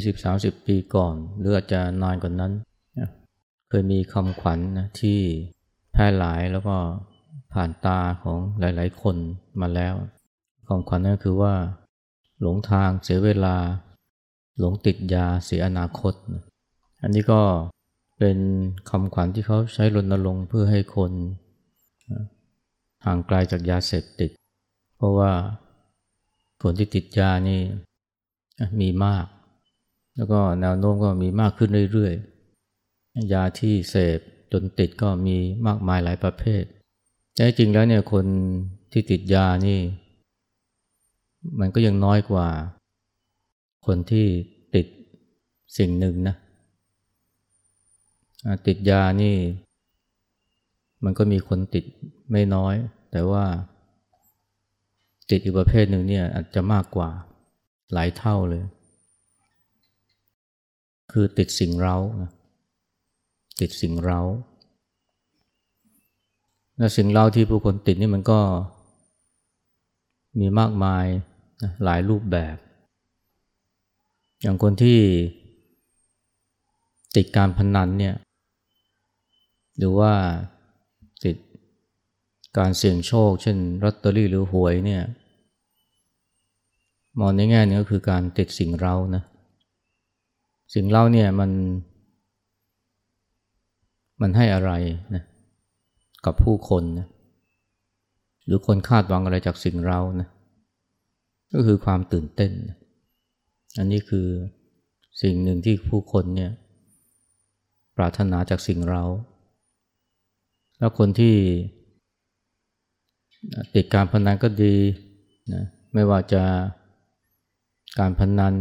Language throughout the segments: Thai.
20-30 ปีก่อนหรืออาจจะนานกว่านนั้น เคยมีคำขวัญนะที่แพร่หลายแล้วก็ผ่านตาของหลาย ๆ คนมาแล้วคำขวัญนั่นคือว่า หลงทางเสียเวลา หลงติดยาเสียอนาคต อันนี้ก็เป็นคำขวัญที่เขาใช้รณรงค์เพื่อให้คนห่างไกลาจากยาเสพติด เพราะว่าคนที่ติดยานี่มีมาก แล้วก็แนวโน้มก็มีมากขึ้นเรื่อยๆ ยาที่เสพจนติดก็มีมากมายหลายประเภทแท้จริงแล้วเนี่ยคนที่ติดยานี่ มันก็ยังน้อยกว่า คนที่ติดสิ่งหนึ่งนะติดยานี่ มันก็มีคนติดไม่น้อย แต่ว่าติดอีกประเภทหนึ่งเนี่ยอาจจะมากกว่าหลายเท่าเลย คือติดสิ่งเราติดสิ่งเราและสิ่งเล่าที่ผู้คนติดนี่มันก็มีมากมายหลายรูปแบบ อย่างคนที่ติดการพนันเนี่ยหรือว่าติดการเสี่ยงโชค เช่นลอตเตอรี่หรือหวยเนี่ยมองในแง่นี้ก็คือการติดสิ่งเรานะ สิ่งเราเนี่ยมัน มันให้อะไรนะกับผู้คนนะหรือคนคาดหวังอะไรจากสิ่งเรานะก็คือความตื่นเต้น อันนี้คือสิ่งหนึ่งที่ผู้คนเนี่ยปรารถนาจากสิ่งเรา แล้วคนที่ติดการพนันก็ดีนะไม่ว่าจะการพนัน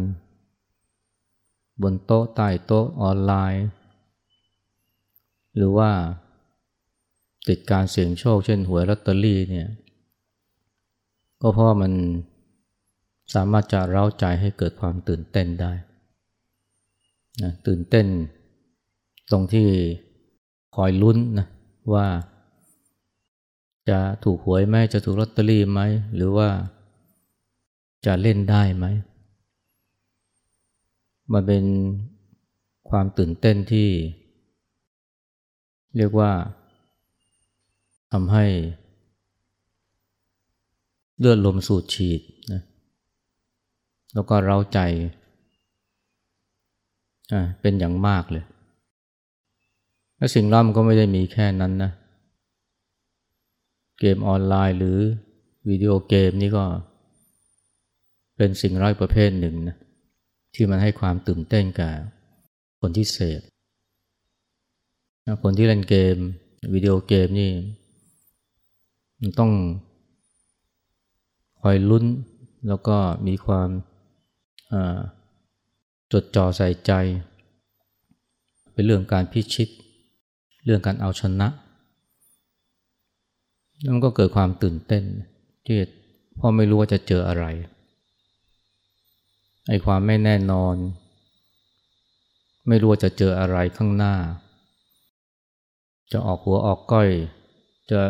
บนโต๊ะใต้โต๊ะออนไลน์ หรือว่าติดการเสี่ยงโชคเช่นหวยลอตเตอรี่เนี่ยก็เพราะมันสามารถจะเร้าใจให้เกิดความตื่นเต้นได้นะตื่นเต้นตรงที่คอยลุ้นนะว่า จะถูกหวยไหมจะถูกลอตเตอรี่ไหมหรือว่าจะเล่นได้ไหม มันเป็นความตื่นเต้นที่ เรียกว่าทำให้เลือดลมสูดฉีดนะแล้วก็เร้าใจเป็นอย่างมากเลยและสิ่งเล่ามันก็ไม่ได้มีแค่นั้นนะ เกมออนไลน์หรือวิดีโอเกมนี่ก็เป็นสิ่งร้ายประเภทหนึ่งนะ ที่มันให้ความตื่นเต้นกับคนที่เสพคนที่เล่นเกมวิดีโอเกมนี่มันต้องคอยลุ้นแล้วก็มีความจดจ่อใส่ใจ เป็นเรื่องการพิชิต เรื่องการเอาชนะแล้วมันก็เกิดความตื่นเต้นที่พ่อไม่รู้ว่าจะเจออะไร ไอ้ความไม่แน่นอน ไม่รู้จะเจออะไรข้างหน้า จะออกหัวออกก้อย จะ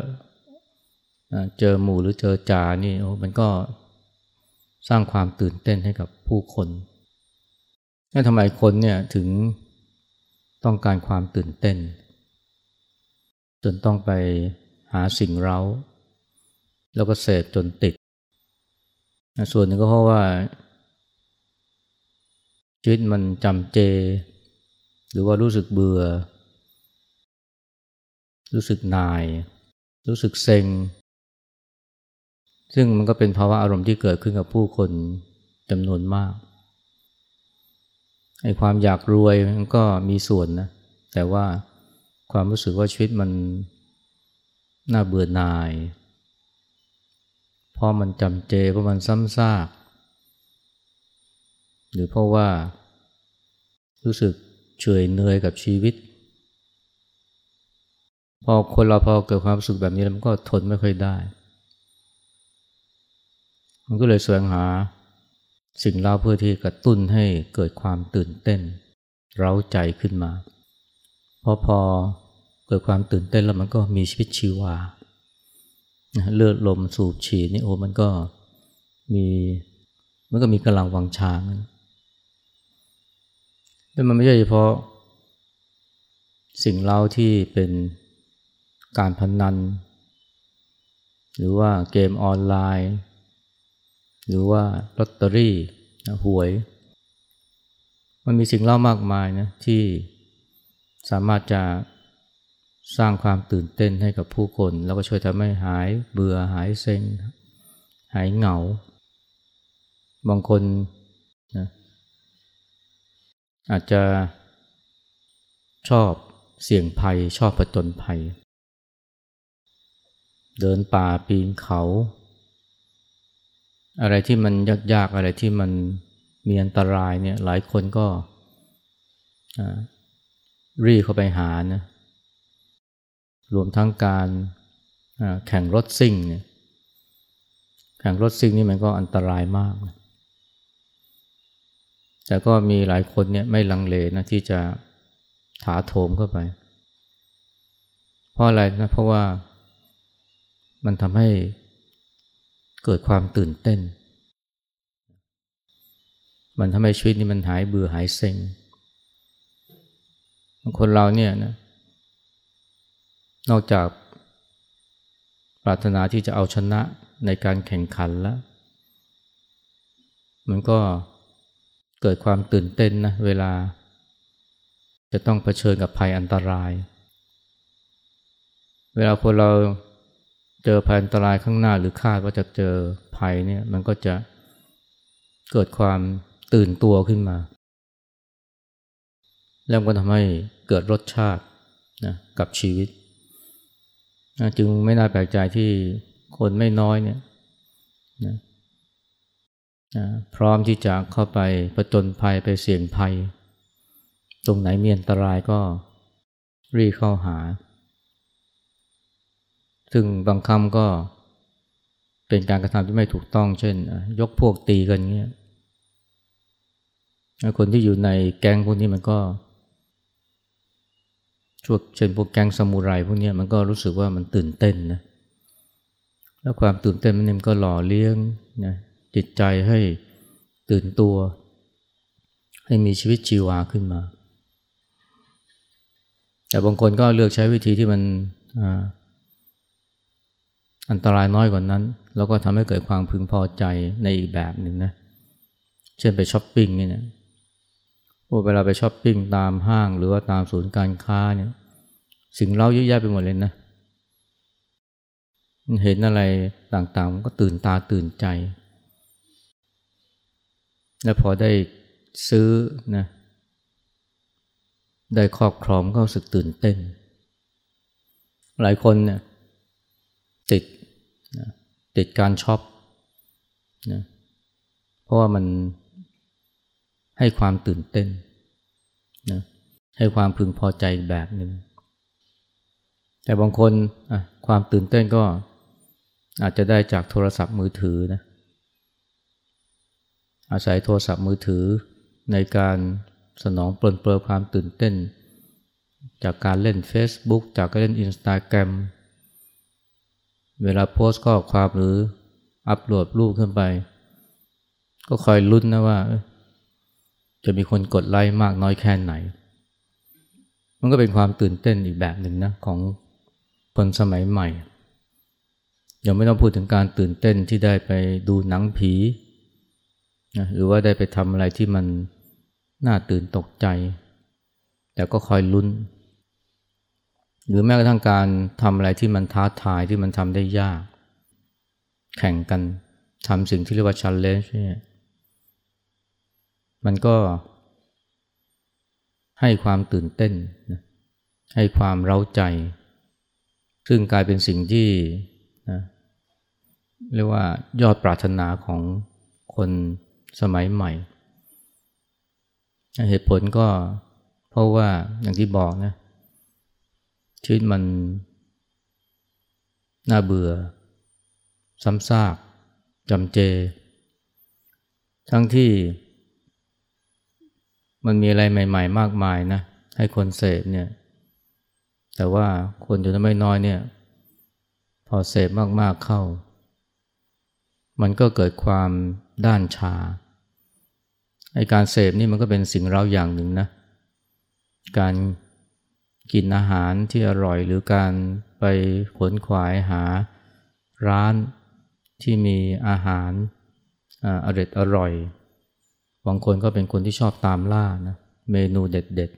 เจอหมู่หรือเจอจ่านี่โอ้มันก็สร้างความตื่นเต้นให้กับผู้คนแล้วทำไมคนเนี่ยถึงต้องการความตื่นเต้น จนต้องไปหาสิ่งเร้า แล้วก็เสพจนติด ส่วนหนึ่งก็เพราะว่า ชีวิตมันจำเจ หรือว่ารู้สึกเบื่อ รู้สึกนาย รู้สึกเซ็ง ซึ่งมันก็เป็นภาวะอารมณ์ที่เกิดขึ้นกับผู้คนจำนวนมากไอ้ความอยากรวยมันก็มีส่วนนะ แต่ว่าความรู้สึกว่าชีวิตมันน่าเบื่อหน่าย เพราะมันจำเจเพราะมันซ้ำซาก หรือเพราะว่า รู้สึกเฉยเนื่อยกับชีวิต พอคนเราพอเกิดความรู้สึกแบบนี้แล้วมันก็ทนไม่ค่อยได้ มันก็เลยแสวงหาสิ่งเล่าเพื่อที่กระตุ้นให้เกิดความตื่นเต้น เร้าใจขึ้นมาพอพอเกิดความตื่นเต้นแล้วมันก็มีชีวิตชีวาเลือดลมสูบฉีดนี่โอ้มันก็มีมันก็มีกำลังวังชาง แต่มันไม่ใช่เฉพาะ สิ่งเล่าที่เป็นการพนนัน หรือว่าเกมออนไลน์ หรือว่าลอตเตอรี่หวย มันมีสิ่งเล่ามากมายนะที่สามารถจะสร้างความตื่นเต้นให้กับผู้คน แล้วก็ช่วยทำให้หายเบื่อหายเซ็ง หายเหงา บางคน อาจจะชอบเสี่ยงภัย ชอบผจญภัย เดินป่าปีนเขา อะไรที่มันยากๆอะไรที่มันมีอันตรายเนี่ยหลายคนก็รีเข้าไปหานะรวมทั้งการแข่งรถซิ่งเนี่ยแข่งรถซิ่งนี่มันก็อันตรายมาก แต่ก็มีหลายคนเนี่ยไม่ลังเลนะที่จะถาโถมเข้าไป เพราะอะไรนะเพราะว่ามันทำให้เกิดความตื่นเต้น มันทำให้ชีวิตนี้มันหายเบื่อหายเซ็ง คนเราเนี่ยนะ นอกจากปรารถนาที่จะเอาชนะในการแข่งขันแล้ว มันก็ เกิดความตื่นเต้นนะเวลา จะต้องเผชิญกับภัยอันตราย เวลาคนเราเจอภัยอันตรายข้างหน้าหรือคาดว่าจะเจอภัยเนี่ยมันก็จะเกิดความตื่นตัวขึ้นมา แล้วก็ทำให้เกิดรสชาตินะกับชีวิตนะจึงไม่น่าแปลกใจที่คนไม่น้อยเนี่ยนะนะ พร้อมที่จะเข้าไปประจนภัยไปเสี่ยงภัย ตรงไหนมีอันตรายก็รีเข้าหา ซึ่งบางคำก็เป็นการกระทำที่ไม่ถูกต้อง เช่น ยกพวกตีกันเงี้ยคนที่อยู่ในแก๊งพวกนี้มันก็ช่วเช่นพวกแก๊งสมุไรพวกนี้มันก็รู้สึกว่ามันตื่นเต้นนะแล้วความตื่นเต้นมันก็หล่อเลี้ยงนะ จิตใจให้ตื่นตัว ให้มีชีวิตชีวาขึ้นมา แต่บางคนก็เลือกใช้วิธีที่มันอันตรายน้อยกว่านั้น แล้วก็ทำให้เกิดความพึงพอใจในอีกแบบหนึ่งนะ เช่นไปช้อปปิ้งนี่นะเวลาไปช้อปปิ้งตามห้างหรือว่าตามศูนย์การค้าเนี่ย สิ่งเล่าเยอะแยะไปหมดเลยนะเห็นอะไรต่างๆก็ตื่นตาตื่นใจ และพอได้ซื้อนะได้ครอบครองก็รู้สึกตื่นเต้น หลายคนเนี่ยติดนะติดการช็อปนะเพราะว่ามันให้ความตื่นเต้นนะให้ความพึงพอใจแบบหนึ่งแต่บางคนความตื่นเต้นก็อาจจะได้จากโทรศัพท์มือถือนะ อาศัยโทรศัพท์มือถือ ในการสนองปลนเปลือความตื่นเต้น จากการเล่น Facebook จากการเล่น Instagram เวลาโพสต์ข้อความหรืออัปโหลดรูปขึ้นไป ก็คอยลุ้นนะว่า จะมีคนกดไลค์มากน้อยแค่ไหน มันก็เป็นความตื่นเต้นอีกแบบหนึ่งนะของคนสมัยใหม่ยังไม่ต้องพูดถึงการตื่นเต้นที่ได้ไปดูหนังผี นะหรือว่าได้ไปทำอะไรที่มันน่าตื่นตกใจ แต่ก็คอยลุ้น หรือแม้กระทั่งการทำอะไรที่มันท้าทายที่มันทำได้ยาก แข่งกันทำสิ่งที่เรียกว่า challenge เนี่ยมันก็ให้ความตื่นเต้น ให้ความเร้าใจ ซึ่งกลายเป็นสิ่งที่นะเรียกว่ายอดปรารถนาของคน สมัยใหม่ เหตุผลก็เพราะว่าอย่างที่บอกนะ ชีวิตมันน่าเบื่อ ซ้ำซากจำเจ ทั้งที่มันมีอะไรใหม่ ๆ มากมายนะ ให้คนเสพเนี่ย แต่ว่าคนอยู่ไม่น้อยเนี่ย พอเสพมากๆเข้า มันก็เกิดความด้านชาไอการเสพนี่มันก็เป็นสิ่งเราอย่างหนึ่งนะ การกินอาหารที่อร่อยหรือการไปขนขวายหาร้านที่มีอาหารอร่อยอร่อย บางคนก็เป็นคนที่ชอบตามล่านะเมนูเด็ด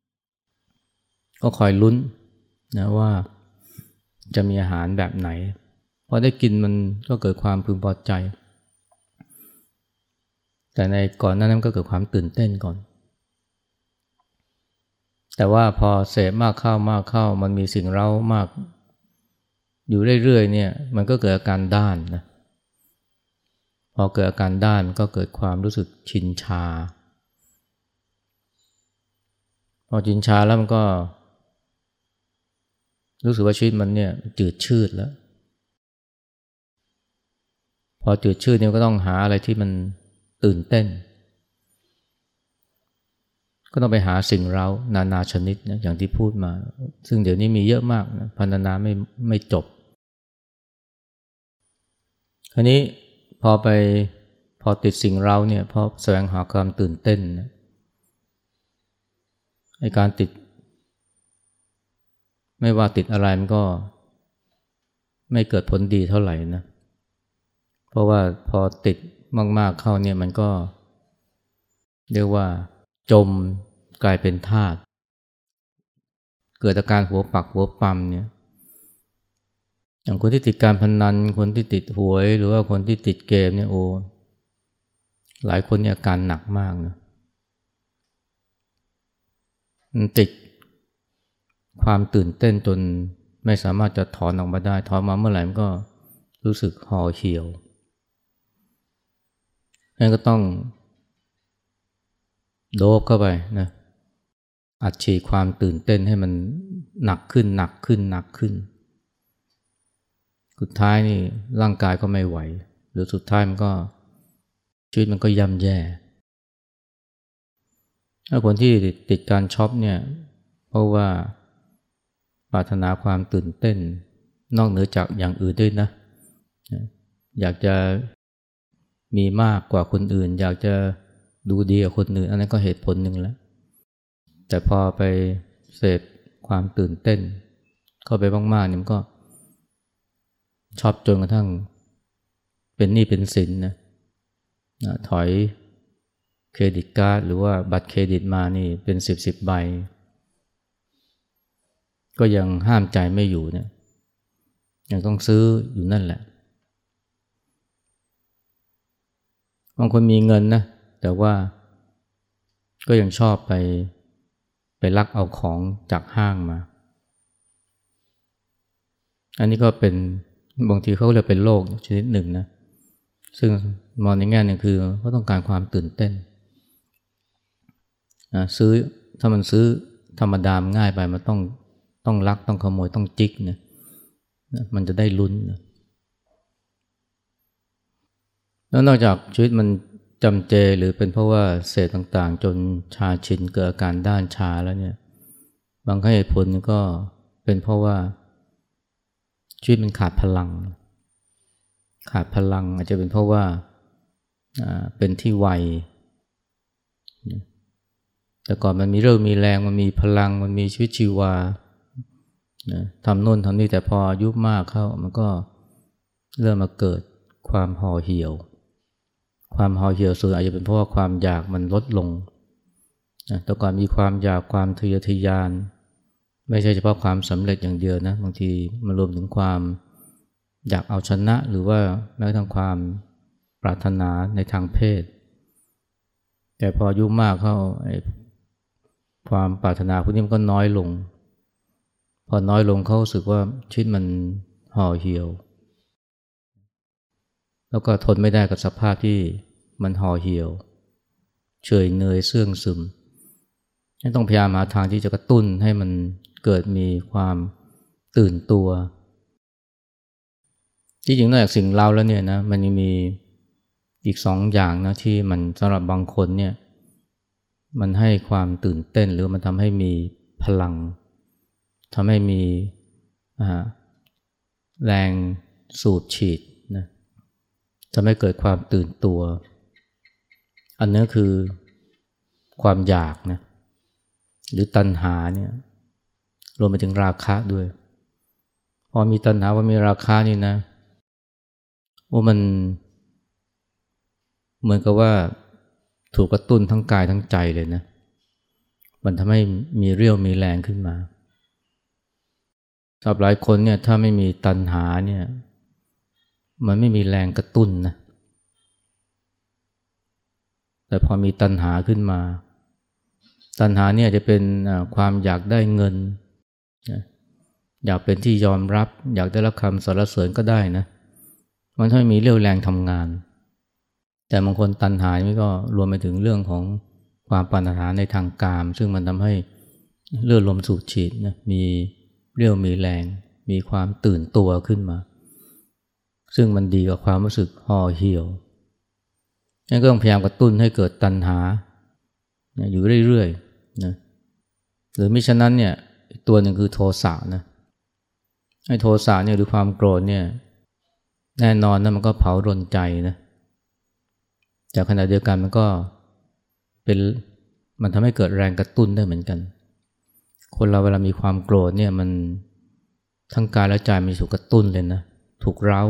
ๆ ก็คอยลุ้นนะว่าจะมีอาหารแบบไหน พอได้กินมันก็เกิดความพึงพอใจ แต่ในก่อนหน้านั้นก็เกิดความตื่นเต้นก่อน แต่ว่าพอเสพมากเข้ามากเข้ามันมีสิ่งเร้ามาก อยู่เรื่อยๆเนี่ยมันก็เกิดอาการด้านนะพอเกิดอาการด้านก็เกิดความรู้สึกชินชา พอชินชาแล้วมันก็ รู้สึกว่าชีวิตมันเนี่ยจืดชืดแล้ว พอจืดชืดเนี่ยก็ต้องหาอะไรที่มันตื่นเต้น ก็ต้องไปหาสิ่งเรานานาชนิดนะอย่างที่พูดมา ซึ่งเดี๋ยวนี้มีเยอะมากนะพันนาไม่ไม่จบคราวนี้พอไปพอติดสิ่งเราเนี่ยพอแสวงหาความตื่นเต้นนะในการติด ไม่ว่าติดอะไรมันก็ไม่เกิดผลดีเท่าไหร่นะ เพราะว่าพอติดมากๆเข้าเนี่ยมันก็ เรียกว่า จมกลายเป็นธาตุเกิดอาการหัวปักหัวปั๊มเนี่ยอย่างคนที่ติดการพนนัน คนที่ติดหวย หรือว่าคนที่ติดเกมเนี่ยโอ้หลายคนเนี่ยอาการหนักมากนะมติดความตื่นเต้นจนไม่สามารถจะถอนออกมาได้ ถอนมาเมื่อไหร่มันก็รู้สึกห่อเหี่ยว นั่นก็ต้อง โดบเข้าไปนะอัดฉีดความตื่นเต้นให้มันหนักขึ้นหนักขึ้นหนักขึ้น สุดท้ายนี่ร่างกายก็ไม่ไหว หรือสุดท้ายมันก็ชีวิตมันก็ย่ำแย่ ถ้าคนที่ติดการช็อปเนี่ย เพราะว่าปรารถนาความตื่นเต้น นอกเหนือจากอย่างอื่นด้วยนะ อยากจะ มีมากกว่าคนอื่น อยากจะดูดีกว่าคนอื่น อันนั้นก็เหตุผลหนึ่งแล้ว แต่พอไปเสพความตื่นเต้น เข้าไปมากๆเนี่ยมันก็ ชอบจนกระทั่ง เป็นหนี้เป็นสินนะนะถอยเครดิตการ์ดหรือว่าบัตรเครดิตมานี่เป็นสิบสิบใบ ก็ยังห้ามใจไม่อยู่เนี่ยยังต้องซื้ออยู่นั่นแหละ บางคนมีเงินนะ แต่ว่าก็ยังชอบไปไปลักเอาของจากห้างมา อันนี้ก็เป็นบางทีเขาเรียกเป็นโรคชนิดหนึ่งนะ ซึ่งมองในแง่หนึ่งคือเขาต้องการความตื่นเต้นนะซื้อถ้ามันซื้อธรรมดามง่ายไปมันต้องต้องลักต้องขโมยต้องจิกนะมันจะได้ลุ้นนะ แล้วนอกจากชีวิตมันจำเจหรือเป็นเพราะว่าเศษต่างๆ จนชาชินเกิดอาการด้านชาแล้วเนี่ย บางเหตุผลก็เป็นเพราะว่า ชีวิตมันขาดพลัง ขาดพลังอาจจะเป็นเพราะว่าเป็นที่วัยแต่ก่อนมันมีเรื่องมีแรงมันมีพลังมันมีชีวิตชีวาทำโน่นทำนี่แต่พออายุมากเข้ามันก็เริ่มมาเกิดความห่อเหี่ยว ความห่อเหี่ยวส่วนอาจจะเป็นเพราะว่าความอยากมันลดลงนะแต่ก่อนมีความอยากความทะเยอทะยาน ไม่ใช่เฉพาะความสำเร็จอย่างเดียวนะบางทีมันรวมถึงความอยากเอาชนะ หรือว่าแม้กระทั่งความปรารถนาในทางเพศ แต่พออายุมากเข้าความปรารถนาพวกนี้มันก็น้อยลง พอน้อยลงเขาสึกว่าชีวิตมันห่อเหี่ยว แล้วก็ทนไม่ได้กับสภาพที่มันห่อเหี่ยว เฉยเนยเสื่องซึมต้องพยายามหาทางที่จะกระตุ้นให้มันเกิดมีความตื่นตัว ที่จริงนอกจากสิ่งเล่าแล้วเนี่ยนะมันยังมีอีกสองอย่างนะที่มันสำหรับบางคนเนี่ยมันให้ความตื่นเต้นหรือมันทำให้มีพลังทำให้มีแรงสูบฉีด ทำให้เกิดความตื่นตัว อันนี้คือความอยากนะหรือตัณหาเนี่ยรวมไปถึงราคะด้วย พอมีตัณหาว่ามีราคานี่นะว่ามัน เหมือนกับว่าถูกกระตุ้นทั้งกายทั้งใจเลยนะ มันทำให้มีเรี่ยวมีแรงขึ้นมาสำหรับหลายคนเนี่ยถ้าไม่มีตัณหาเนี่ย มันไม่มีแรงกระตุ้นนะ แต่พอมีตัณหาขึ้นมา ตัณหาเนี่ยจะเป็นความอยากได้เงิน อยากเป็นที่ยอมรับ อยากได้รับคำสรรเสริญก็ได้นะ มันถ้ามีเรี่ยวแรงทำงาน แต่บางคนตัณหานี่ก็รวมไปถึงเรื่องของความปัญหาในทางกาม ซึ่งมันทำให้เลือดลมสูบฉีดนะมีเรี่ยวมีแรง มีความตื่นตัวขึ้นมา ซึ่งมันดีกับความรู้สึกห่อเหี่ยวนั่นก็ต้องพยายามกระตุ้นให้เกิดตัณหา อยู่เรื่อยๆนะหรือมิฉะนั้นเนี่ยตัวหนึ่งคือโทสะนะไอ้โทสะเนี่ยหรือความโกรธเนี่ยแน่นอนนะมันก็เผารนใจนะจากขณะเดียวกันมันก็เป็นมันทำให้เกิดแรงกระตุ้นได้เหมือนกัน คนเราเวลามีความโกรธเนี่ยมันทั้งกายและใจมีสุกกระตุ้นเลยนะถูกเร้า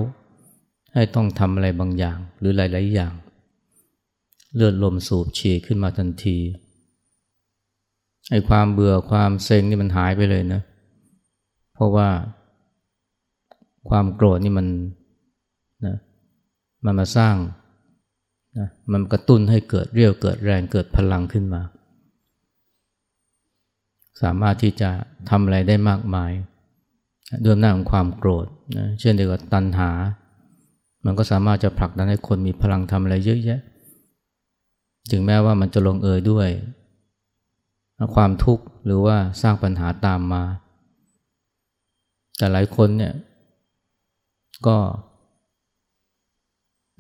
ให้ต้องทำอะไรบางอย่าง หรือหลาย ๆ อย่าง เลือดลมสูบฉีดขึ้นมาทันทีไอ้ความเบื่อความเซ็งนี่มันหายไปเลยนะ เพราะว่า ความโกรธนี่มันนะมันมาสร้างนะมันกระตุ้นให้เกิดเรี่ยวเกิดแรงเกิดพลังขึ้นมา สามารถที่จะทำอะไรได้มากมายด้วยอำนาของความโกรธนะเช่นเดียวกับตัณหา มันก็สามารถจะผลักดันให้คนมีพลังทำอะไรเยอะแยะ ถึงแม้ว่ามันจะลงเอยด้วย ความทุกข์หรือว่าสร้างปัญหาตามมา แต่หลายคนเนี่ยก็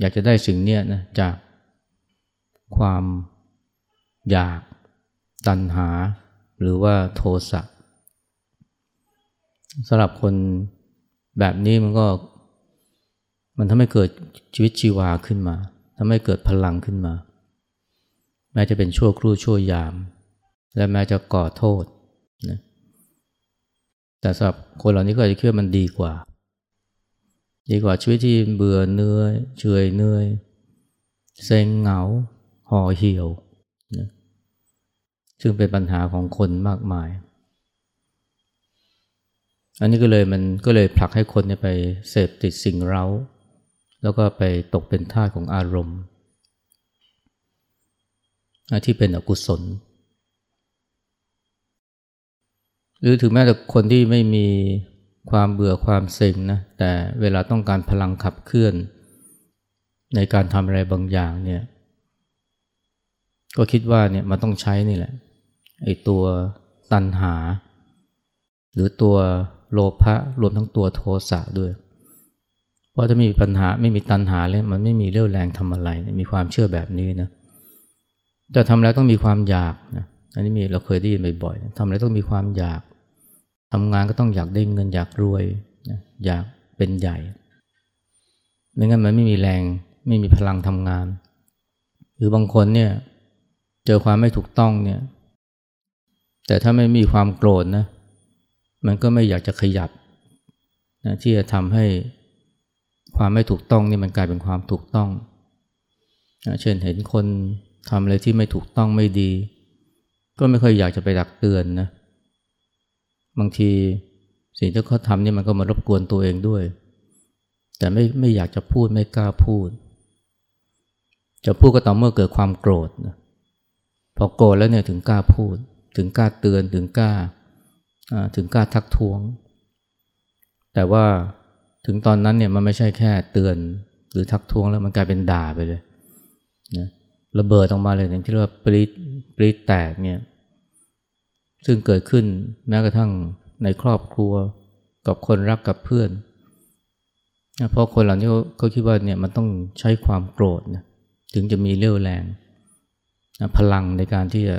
อยากจะได้สิ่งนี้นะจากความอยากตัณหา หรือว่าโทสะสำหรับคนแบบนี้มันก็ มันทำให้เกิดชีวิตชีวาขึ้นมาทำให้เกิดพลังขึ้นมา แม้จะเป็นชั่วครู่ชั่วยาม และแม้จะก่อโทษนะแต่สำหรับคนเหล่านี้ก็จะคิดว่ามันดีกว่า ดีกว่าชีวิตที่เบื่อเนื่อยเฉยเนื่อยเซ็งเหงาห่อเหี่ยวนะซึ่งเป็นปัญหาของคนมากมาย อันนี้ก็เลยมันก็เลยผลักให้คนไปเสพติดสิ่งเร้า แล้วก็ไปตกเป็นท่าของอารมณ์ ที่เป็นอกุศล หรือถึงแม้แต่คนที่ไม่มีความเบื่อความเซ็งนะแต่เวลาต้องการพลังขับเคลื่อน ในการทำอะไรบางอย่างเนี่ยก็คิดว่าเนี่ยมันต้องใช้นี่แหละไอ้ตัวตันหา หรือตัวโลภะรวมทั้งตัวโทสะด้วย เพราะถ้ามีปัญหาไม่มีตันหาเลยมันไม่มีเรี่ยวแรงทำอะไร มีความเชื่อแบบนี้นะแต่ทำแล้วต้องมีความอยากนะอันนี้มีเราเคยได้ยินบ่อยๆทำแล้วต้องมีความอยากทำงานก็ต้องอยากได้เงินอยากรวยอยากเป็นใหญ่ ไม่งั้นมันไม่มีแรงไม่มีพลังทำงาน หรือบางคนเนี่ยเจอความไม่ถูกต้องเนี่ยแต่ถ้าไม่มีความโกรธนะมันก็ไม่อยากจะขยับนะที่จะทำให้ ความไม่ถูกต้องนี่มันกลายเป็นความถูกต้อง เช่นเห็นคนทำอะไรที่ไม่ถูกต้องไม่ดี ก็ไม่ค่อยอยากจะไปดักเตือนนะ บางทีสิ่งที่เขาทำนี่มันก็มารบกวนตัวเองด้วย แต่ไม่ไม่อยากจะพูดไม่กล้าพูด จะพูดก็ต่อเมื่อเกิดความโกรธนะพอโกรธแล้วเนี่ยถึงกล้าพูด ถึงกล้าเตือนถึงกล้าถึงกล้าทักท้วง แต่ว่า ถึงตอนนั้นเนี่ยมันไม่ใช่แค่เตือนหรือทักท้วงแล้วมันกลายเป็นด่าไปเลยนะระเบิดออกมาเลยอย่างที่เรียกว่าปริปริแตกเนี่ยซึ่งเกิดขึ้นแม้กระทั่งในครอบครัวกับคนรักกับเพื่อนเพราะคนเหล่านี้เขาคิดว่าเนี่ยมันต้องใช้ความโกรธนะถึงจะมีเรี่ยวแรงพลังในการที่จะ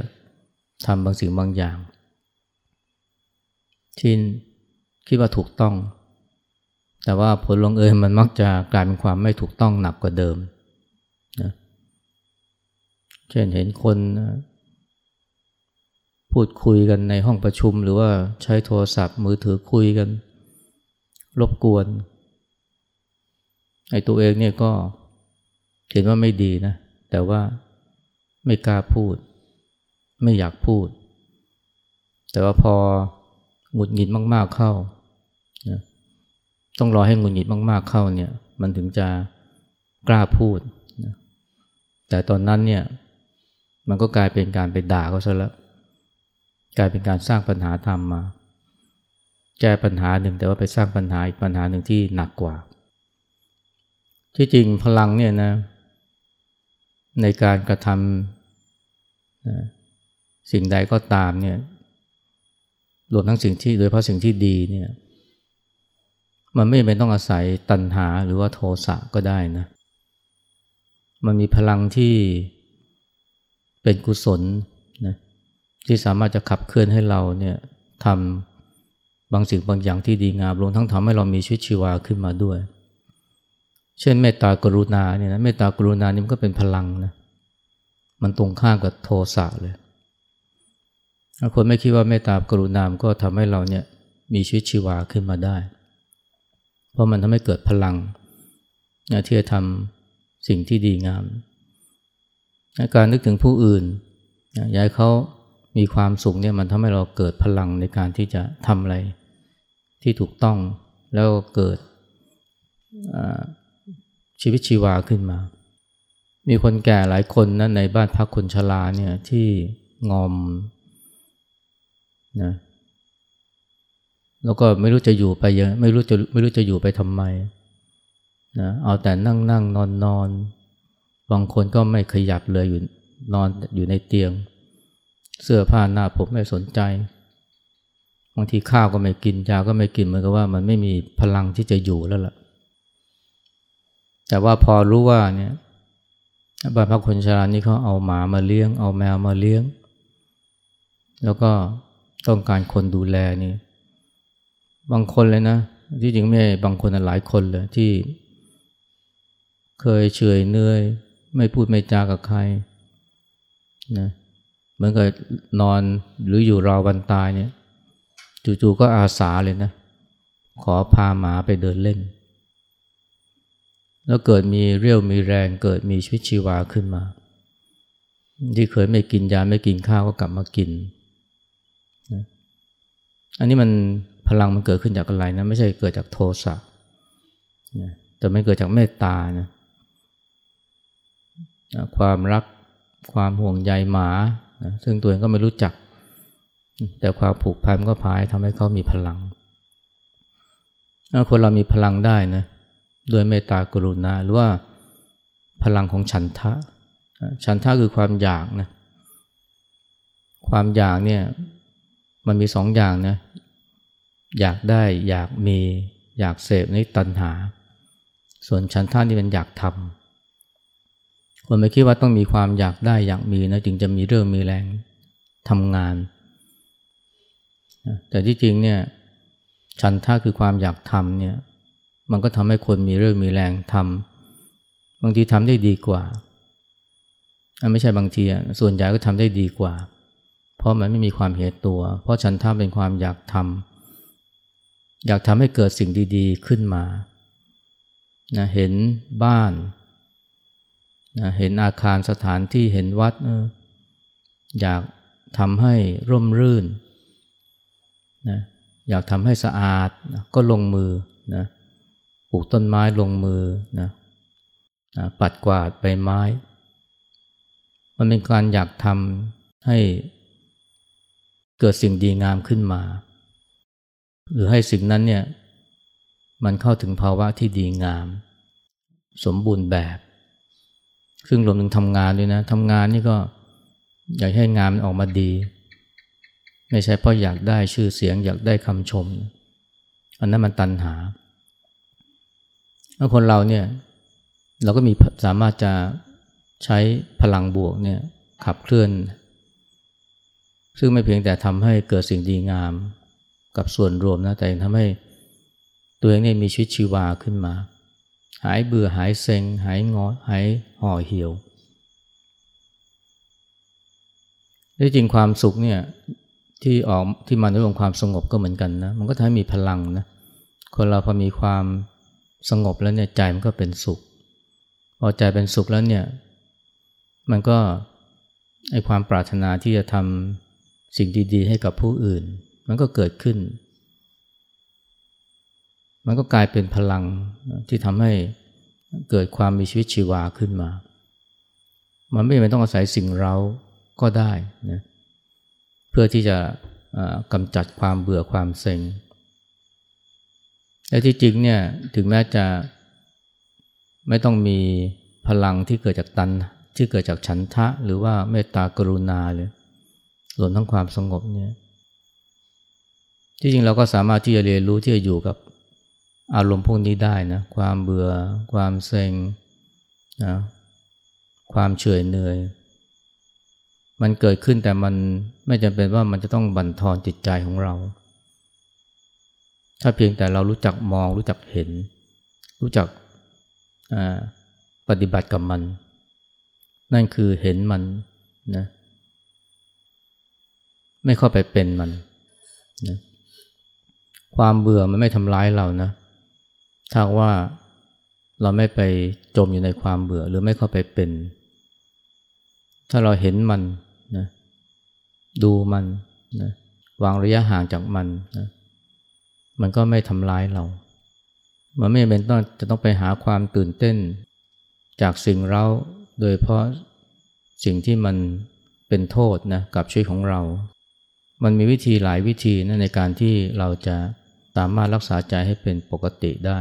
ทำบางสิ่งบางอย่างที่คิดว่าถูกต้อง แต่ว่าผลลงเอยมันมักจะกลายเป็นความไม่ถูกต้องหนักกว่าเดิมนะเช่นเห็นคนพูดคุยกันในห้องประชุมหรือว่าใช้โทรศัพท์มือถือคุยกัน รบกวนไอ้ตัวเองเนี่ยก็เห็นว่าไม่ดีนะ แต่ว่าไม่กล้าพูด ไม่อยากพูด แต่ว่าพอหงุดหงิดมาก ๆเข้า ต้องรอให้งุดหงิดมากๆเข้าเนี่ย มันถึงจะกล้าพูดนะแต่ตอนนั้นเนี่ยมันก็กลายเป็นการไปด่าเขาซะแล้วกลายเป็นการสร้างปัญหาทำมา แก้ปัญหาหนึ่งแต่ว่าไปสร้างปัญหาอีกปัญหาหนึ่งที่หนักกว่า ที่จริงพลังเนี่ยนะ ในการกระทำนะสิ่งใดก็ตามเนี่ยรวมทั้งสิ่งที่โดยเฉพาะสิ่งที่ดีเนี่ย มันไม่เป็นต้องอาศัยตัณหาหรือว่าโทสะก็ได้นะ มันมีพลังที่เป็นกุศลนะที่สามารถจะขับเคลื่อนให้เราเนี่ยทำบางสิ่งบางอย่างที่ดีงามรวมทั้งทำให้เรามีชีวิตชีวาขึ้นมาด้วย เช่นเมตตากรุณาเนี่ยนะเมตตากรุณานี่มันก็เป็นพลังนะมันตรงข้ามกับโทสะเลยคนไม่คิดว่าเมตตากรุณามก็ทำให้เราเนี่ยมีชีวิตชีวาขึ้นมาได้ เพราะมันทำให้เกิดพลังนะที่จะทำสิ่งที่ดีงามการนึกถึงผู้อื่นอยากให้เขามีความสุขเนี่ยมันทำให้เราเกิดพลังในการที่จะทำอะไรที่ถูกต้องแล้วเกิดชีวิตชีวาขึ้นมา มีคนแก่หลายคนนะในบ้านพักคนชราเนี่ยที่งอมนะ แล้วก็ไม่รู้จะอยู่ไปยังไม่รู้จะไม่รู้จะอยู่ไปทำไมนะเอาแต่นั่งนั่งนอนนอนบางคนก็ไม่ขยับเลยอยู่นอนอยู่ในเตียง เสื้อผ้าหน้าผมไม่สนใจบางทีข้าวก็ไม่กินยาก็ไม่กินเหมือนกับว่ามันไม่มีพลังที่จะอยู่แล้วล่ะ แต่ว่าพอรู้ว่าเนี่ยบ้านพักคนชรานี่เขาเอาหมามาเลี้ยง เอาแมวมาเลี้ยง แล้วก็ต้องการคนดูแลนี่ บางคนเลยนะ ที่จริงไม่บางคนหลายคนเลยที่ เคยเฉยเนื่อย ไม่พูดไม่จากับใครนะเหมือนกับนอนหรืออยู่รอวันตายเนี่ยจู่ๆก็อาสาเลยนะ ขอพาหมาไปเดินเล่น แล้วเกิดมีเรี่ยวมีแรงเกิดมีชีวิตชีวาขึ้นมา ที่เคยไม่กินยาไม่กินข้าวก็กลับมากินนะอันนี้มัน พลังมันเกิดขึ้นจากอะไรนะไม่ใช่เกิดจากโทสะนะแต่ไม่เกิดจากเมตตานะความรักความห่วงใยหมานะซึ่งตัวเองก็ไม่รู้จัก แต่ความผูกพันก็พายทำให้เขามีพลังคนเรามีพลังได้นะด้วยเมตตากรุณาหรือว่าพลังของฉันทะ ฉันทะคือความอยากนะความอยากเนี่ยมันมีสองอย่างนะ อยากได้อยากมีอยากเสพนี่ตัณหา ส่วนฉันทะนี่เป็นอยากทำคนไม่คิดว่าต้องมีความอยากได้อยากมีนะจึงจะมีเรื่องมีแรงทำงาน แต่ที่จริงเนี่ยฉันท่าคือความอยากทำเนี่ยมันก็ทำให้คนมีเรื่องมีแรงทำบางทีทำได้ดีกว่าไม่ใช่บางทีส่วนใหญ่ก็ทำได้ดีกว่า เพราะมันไม่มีความเหตุตัว เพราะฉันท่าเป็นความอยากทำ อยากทำให้เกิดสิ่งดีๆขึ้นมานะเห็นบ้านนะเห็นอาคารสถานที่เห็นวัด อยากทำให้ร่มรื่นนะอยากทำให้สะอาดนะก็ลงมือนะปลูกต้นไม้ลงมือนะนะปัดกวาดใบไม้ มันเป็นการอยากทำให้เกิดสิ่งดีงามขึ้นมา รือให้สิ่งนั้นเนี่ยมันเข้าถึงภาวะที่ดีงาม สมบูรณ์แบบ ซึ่งรวมถึงทำงานด้วยนะทำงานนี่ก็อยากให้งานมันออกมาดี ไม่ใช่เพราะอยากได้ชื่อเสียง อยากได้คำชม อันนั้นมันตันหาแล้วคนเราเนี่ยเราก็มีสามารถจะใช้พลังบวกเนี่ยขับเคลื่อน ซึ่งไม่เพียงแต่ทำให้เกิดสิ่งดีงาม กับส่วนรวมนะแต่ยังทำให้ตัวเองเนี่ยมีชีวิตชีวาขึ้นมา หายเบื่อหายเซ็ง หายงอหายห่อเหี่ยวที่จริงความสุขเนี่ยที่ออกที่มาด้วยความสงบก็เหมือนกันนะมันก็ทำให้มีพลังนะคนเราพอมีความสงบแล้วเนี่ยใจมันก็เป็นสุขพอใจเป็นสุขแล้วเนี่ยมันก็ไอความปรารถนาที่จะทำสิ่งดี ๆ ให้กับผู้อื่น มันก็เกิดขึ้น มันก็กลายเป็นพลังที่ทำให้เกิดความมีชีวิตชีวาขึ้นมา มันไม่จำเป็นต้องอาศัยสิ่งเราก็ได้นะเพื่อที่จะกำจัดความเบื่อความเซ็ง และที่จริงเนี่ยถึงแม้จะไม่ต้องมีพลังที่เกิดจากตันที่เกิดจากฉันทะหรือว่าเมตตากรุณาเลยรวมทั้งความสงบเนี่ย ที่จริงเราก็สามารถที่จะเรียนรู้ที่จะอยู่กับอารมณ์พวกนี้ได้นะความเบื่อ ความเซ็งนะความเฉยเหนื่อย มันเกิดขึ้นแต่มันไม่จำเป็นว่ามันจะต้องบั่นทอนจิตใจของเรา ถ้าเพียงแต่เรารู้จักมอง รู้จักเห็น รู้จักปฏิบัติกับมัน นั่นคือเห็นมันนะไม่เข้าไปเป็นมันนะ ความเบื่อมันไม่ทำร้ายเรานะถ้าว่าเราไม่ไปจมอยู่ในความเบื่อหรือไม่เข้าไปเป็น ถ้าเราเห็นมันนะดูมันนะวางระยะห่างจากมันนะมันก็ไม่ทำร้ายเรา มันไม่เป็นต้องจะต้องไปหาความตื่นเต้น จากสิ่งเราโดยเพราะสิ่งที่มันเป็นโทษนะกับชีวิตของเรา มันมีวิธีหลายวิธีนะในการที่เราจะ สามารถรักษาใจให้เป็นปกติได้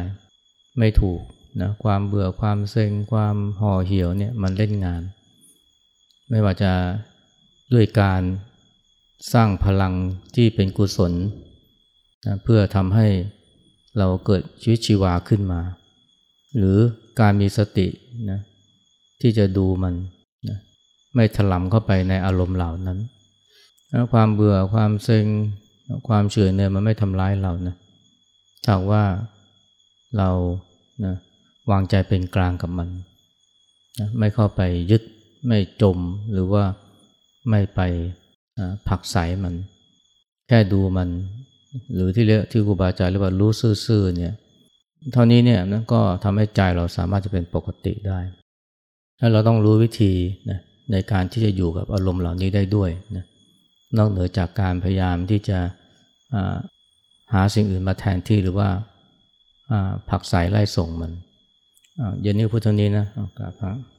ไม่ถูกนะความเบื่อความเซ็งความห่อเหี่ยวเนี่ยมันเล่นงาน ไม่ว่าจะด้วยการสร้างพลังที่เป็นกุศลนะเพื่อทำให้เราเกิดชีวิตชีวาขึ้นมา หรือการมีสตินะที่จะดูมันนะไม่ถลำเข้าไปในอารมณ์เหล่านั้น ความเบื่อความเซ็ง ความเฉยเนี่ยมันไม่ทำร้ายเรานะถ้าว่าเรานะวางใจเป็นกลางกับมันนะไม่เข้าไปยึดไม่จมหรือว่าไม่ไปผักใสมัน แค่ดูมัน หรือที่เรียกที่ครูบาอาจารย์เรียกว่ารู้ซื่อๆเนี่ยเท่านี้เนี่ยนะก็ทำให้ใจเราสามารถจะเป็นปกติได้แล้วเราต้องรู้วิธีนะในการที่จะอยู่กับอารมณ์เหล่านี้ได้ด้วยนะนอกเหนือจากการพยายามที่จะ หาสิ่งอื่นมาแทนที่หรือว่าผักใสไล่ส่งมันเย็นนี้พุทธนี้นะกราบพระ